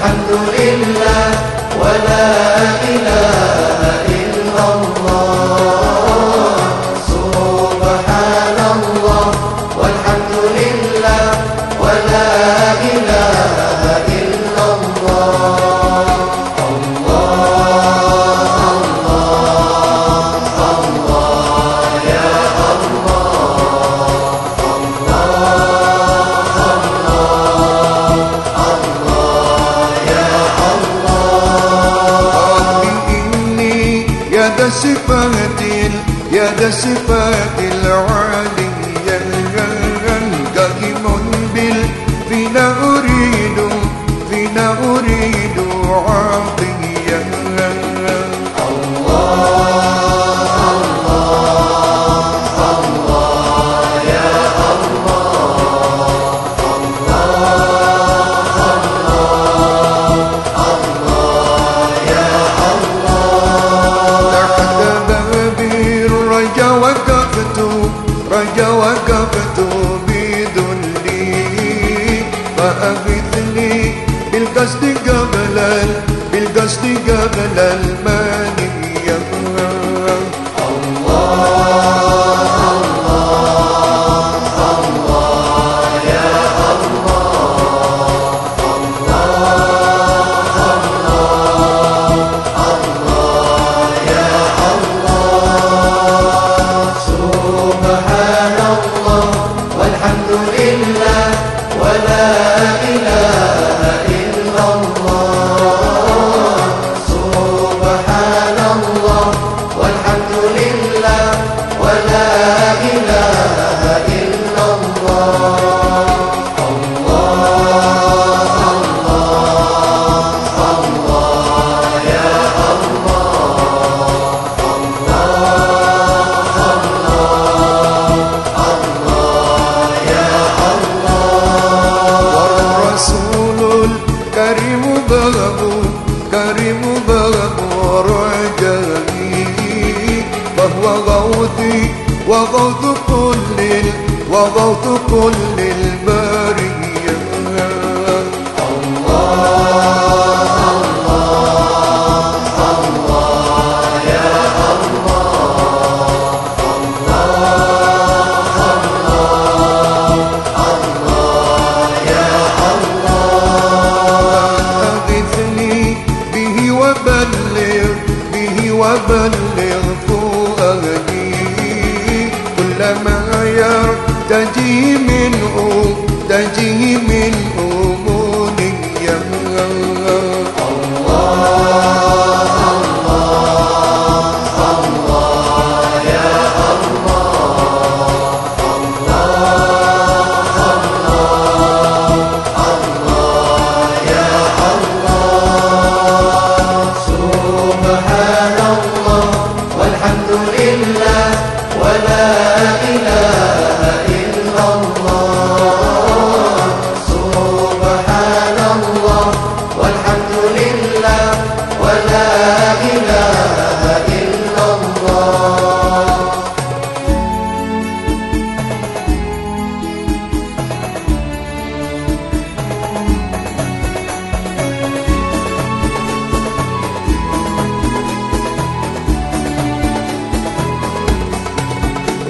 صفات يا ذا صفات العالية. قائم بال فينا أريد فينا أريد عاطية بذلي فأغثني بالقصد قبل ال- بالقصد قبل المانية وغوث كل وغوث كل البريه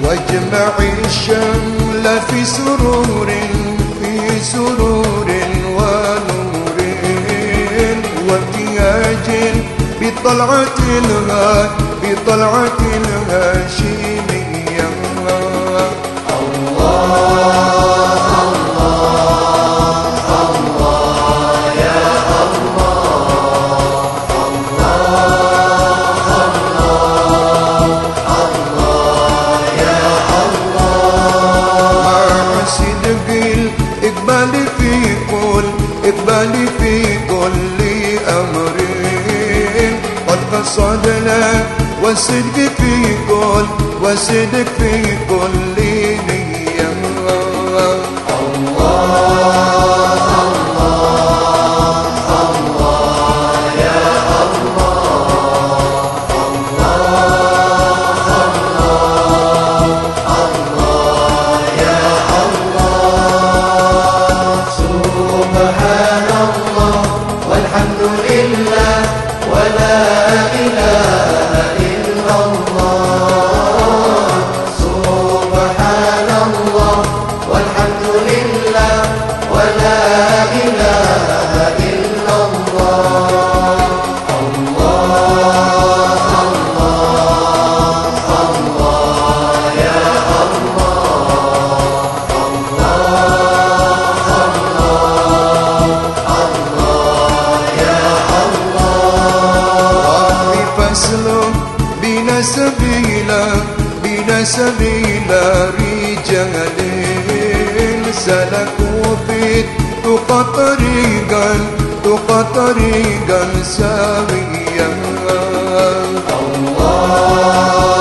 واجمع الشمل في سرور في سرور ونور. وابتهاج بطلعة الها بطلعة الهاشمية الإقبال في كل إقبال في كل أمر. قد قصدنا والصدق في كل والصدق في كل نية. سبحان السماء التقى طريقا طريقا سويا واهدنا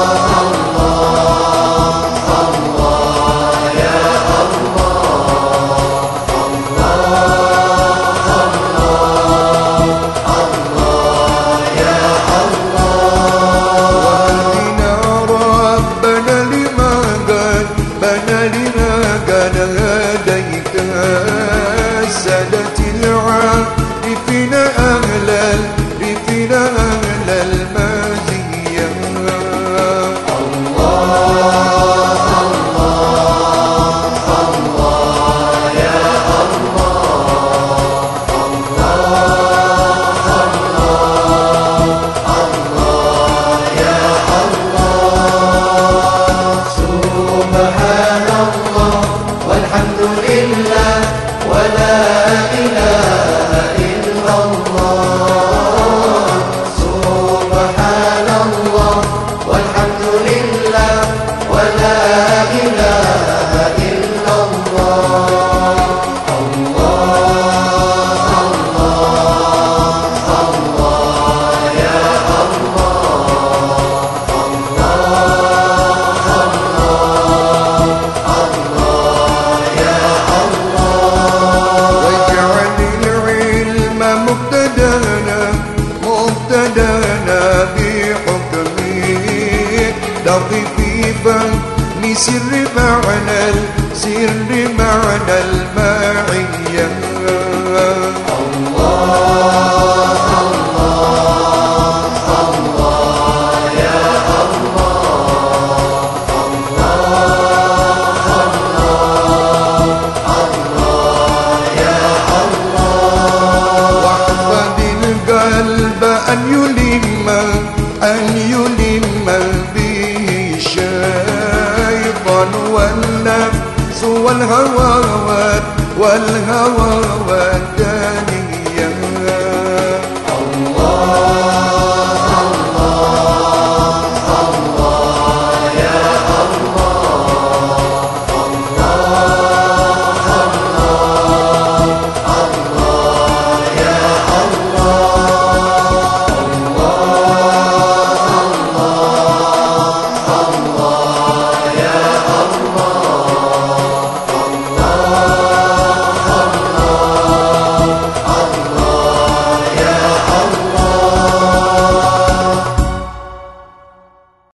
السر معنى